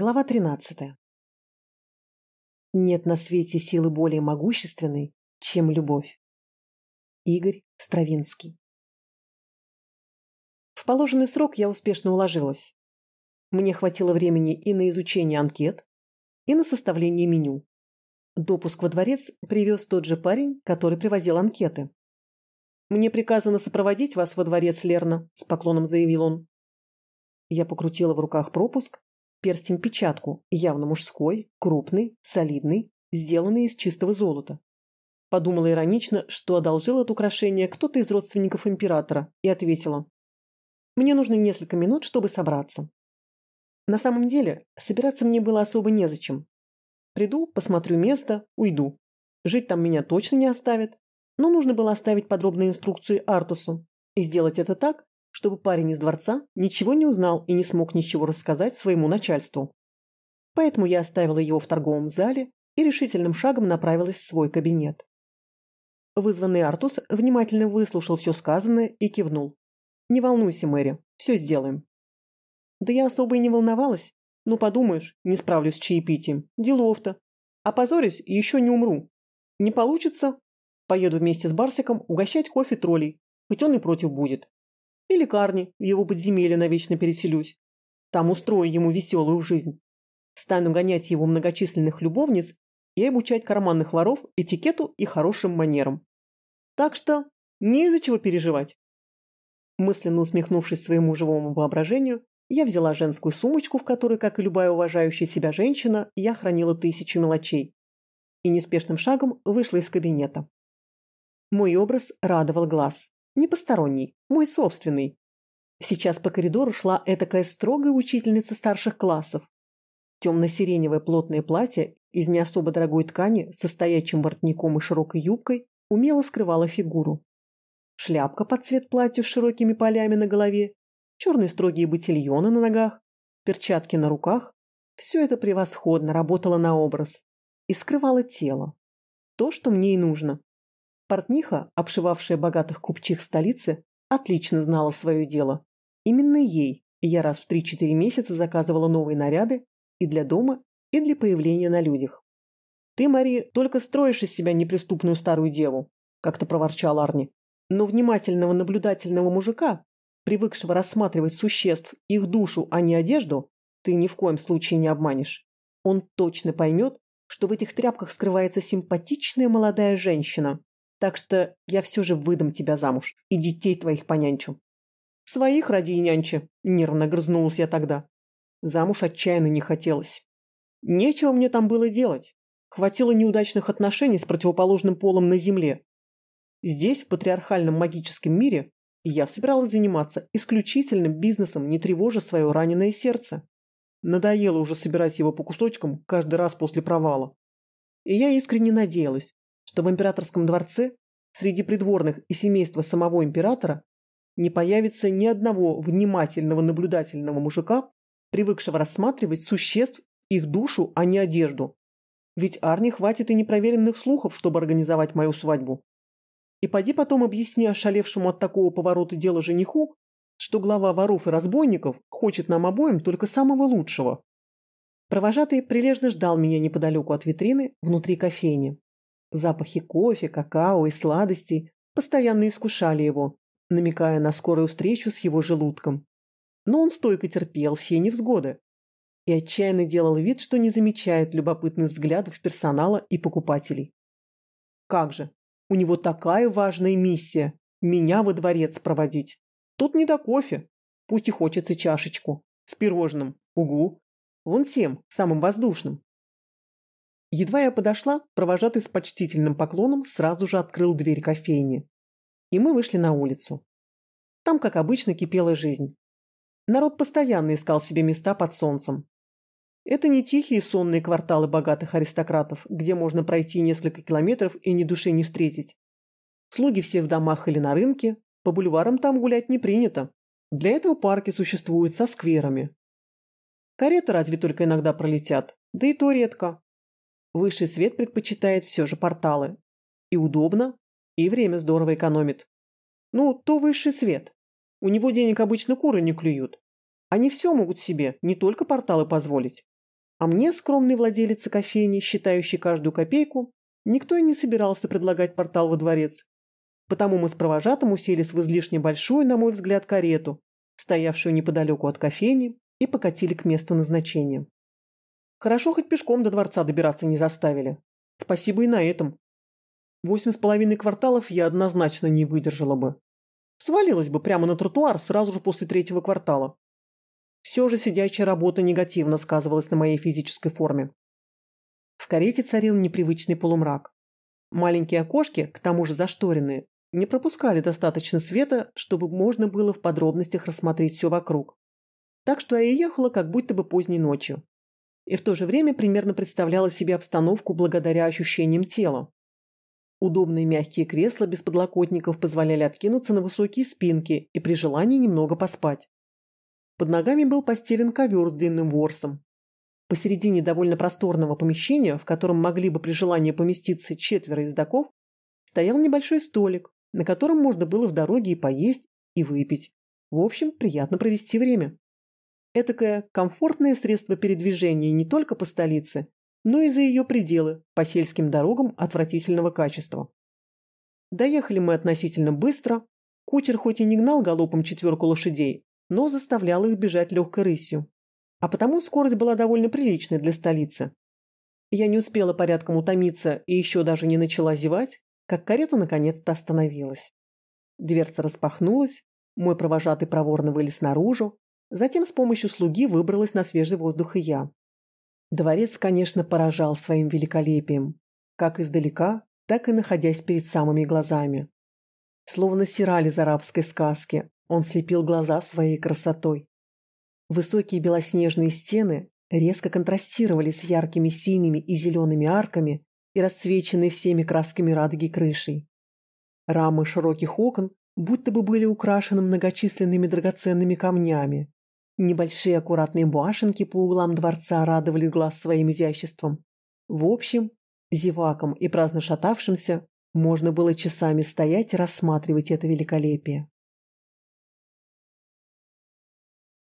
Глава 13. Нет на свете силы более могущественной, чем любовь. Игорь Стравинский. В положенный срок я успешно уложилась. Мне хватило времени и на изучение анкет, и на составление меню. Допуск во дворец привез тот же парень, который привозил анкеты. «Мне приказано сопроводить вас во дворец, Лерна», – с поклоном заявил он. Я покрутила в руках пропуск перстень-печатку, явно мужской, крупный, солидный, сделанный из чистого золота. Подумала иронично, что одолжил это украшение кто-то из родственников императора, и ответила. «Мне нужно несколько минут, чтобы собраться». На самом деле, собираться мне было особо незачем. Приду, посмотрю место, уйду. Жить там меня точно не оставят, но нужно было оставить подробные инструкции Артусу и сделать это так, чтобы парень из дворца ничего не узнал и не смог ничего рассказать своему начальству. Поэтому я оставила его в торговом зале и решительным шагом направилась в свой кабинет. Вызванный Артус внимательно выслушал все сказанное и кивнул. «Не волнуйся, Мэри, все сделаем». Да я особо и не волновалась. Ну, подумаешь, не справлюсь с чаепитием. Делов-то. Опозорюсь и еще не умру. Не получится? Поеду вместе с Барсиком угощать кофе троллей, хоть он и против будет. И лекарни в его подземелье навечно переселюсь. Там устрою ему веселую жизнь. Стану гонять его многочисленных любовниц и обучать карманных воров этикету и хорошим манерам. Так что не из-за чего переживать. Мысленно усмехнувшись своему живому воображению, я взяла женскую сумочку, в которой, как и любая уважающая себя женщина, я хранила тысячу мелочей. И неспешным шагом вышла из кабинета. Мой образ радовал глаз. Не посторонний, мой собственный. Сейчас по коридору шла этакая строгая учительница старших классов. Темно-сиреневое плотное платье из не особо дорогой ткани со стоячим воротником и широкой юбкой умело скрывало фигуру. Шляпка под цвет платья с широкими полями на голове, черные строгие ботильоны на ногах, перчатки на руках – все это превосходно работало на образ и скрывало тело. То, что мне и нужно. Портниха, обшивавшая богатых купчих столицы, отлично знала свое дело. Именно ей я раз в 3-4 месяца заказывала новые наряды и для дома, и для появления на людях. «Ты, Мари, только строишь из себя неприступную старую деву», – как-то проворчал Арни. «Но внимательного наблюдательного мужика, привыкшего рассматривать существ, их душу, а не одежду, ты ни в коем случае не обманешь. Он точно поймет, что в этих тряпках скрывается симпатичная молодая женщина, так что я все же выдам тебя замуж и детей твоих понянчу. Своих ради и нянчи, нервно грызнулась я тогда. Замуж отчаянно не хотелось. Нечего мне там было делать. Хватило неудачных отношений с противоположным полом на земле. Здесь, в патриархальном магическом мире, я собиралась заниматься исключительным бизнесом, не тревожа свое раненое сердце. Надоело уже собирать его по кусочкам каждый раз после провала. И я искренне надеялась, что в императорском дворце среди придворных и семейства самого императора не появится ни одного внимательного наблюдательного мужика, привыкшего рассматривать существ их душу, а не одежду. Ведь Арни хватит и непроверенных слухов, чтобы организовать мою свадьбу. И поди потом объясни ошалевшему от такого поворота дела жениху, что глава воров и разбойников хочет нам обоим только самого лучшего. Провожатый прилежно ждал меня неподалеку от витрины внутри кофейни. Запахи кофе, какао и сладостей постоянно искушали его, намекая на скорую встречу с его желудком. Но он стойко терпел все невзгоды и отчаянно делал вид, что не замечает любопытных взглядов персонала и покупателей. Как же, у него такая важная миссия – меня во дворец проводить. Тут не до кофе, пусть и хочется чашечку, с пирожным, угу, вон тем, самым воздушным. Едва я подошла, провожатый с почтительным поклоном сразу же открыл дверь кофейни. И мы вышли на улицу. Там, как обычно, кипела жизнь. Народ постоянно искал себе места под солнцем. Это не тихие сонные кварталы богатых аристократов, где можно пройти несколько километров и ни души не встретить. Слуги все в домах или на рынке, по бульварам там гулять не принято. Для этого парки существуют со скверами. Кареты разве только иногда пролетят, да и то редко. Высший свет предпочитает все же порталы. И удобно, и время здорово экономит. Ну, то высший свет. У него денег обычно куры не клюют. Они все могут себе, не только порталы позволить. А мне, скромной владелице кофейни, считающей каждую копейку, никто и не собирался предлагать портал во дворец. Потому мы с провожатым уселись в излишне большую, на мой взгляд, карету, стоявшую неподалеку от кофейни, и покатили к месту назначения. Хорошо, хоть пешком до дворца добираться не заставили. Спасибо и на этом. Восемь с половиной кварталов я однозначно не выдержала бы. Свалилась бы прямо на тротуар сразу же после третьего квартала. Все же сидячая работа негативно сказывалась на моей физической форме. В карете царил непривычный полумрак. Маленькие окошки, к тому же зашторенные, не пропускали достаточно света, чтобы можно было в подробностях рассмотреть все вокруг. Так что я ехала как будто бы поздней ночью. И в то же время примерно представляла себе обстановку благодаря ощущениям тела. Удобные мягкие кресла без подлокотников позволяли откинуться на высокие спинки и при желании немного поспать. Под ногами был постелен ковер с длинным ворсом. Посередине довольно просторного помещения, в котором могли бы при желании поместиться четверо ездаков, стоял небольшой столик, на котором можно было в дороге и поесть, и выпить. В общем, приятно провести время. Этакое комфортное средство передвижения не только по столице, но и за ее пределы, по сельским дорогам отвратительного качества. Доехали мы относительно быстро. Кучер хоть и не гнал галопом четверку лошадей, но заставлял их бежать легкой рысью. А потому скорость была довольно приличной для столицы. Я не успела порядком утомиться и еще даже не начала зевать, как карета наконец-то остановилась. Дверца распахнулась, мой провожатый проворно вылез наружу, затем с помощью слуги выбралась на свежий воздух и я. Дворец, конечно, поражал своим великолепием, как издалека, так и находясь перед самыми глазами. Словно сирали из арабской сказки, он слепил глаза своей красотой. Высокие белоснежные стены резко контрастировали с яркими синими и зелеными арками и расцвеченной всеми красками радуги крышей. Рамы широких окон будто бы были украшены многочисленными драгоценными камнями. Небольшие аккуратные башенки по углам дворца радовали глаз своим изяществом. В общем, зевакам и праздно шатавшимся можно было часами стоять и рассматривать это великолепие.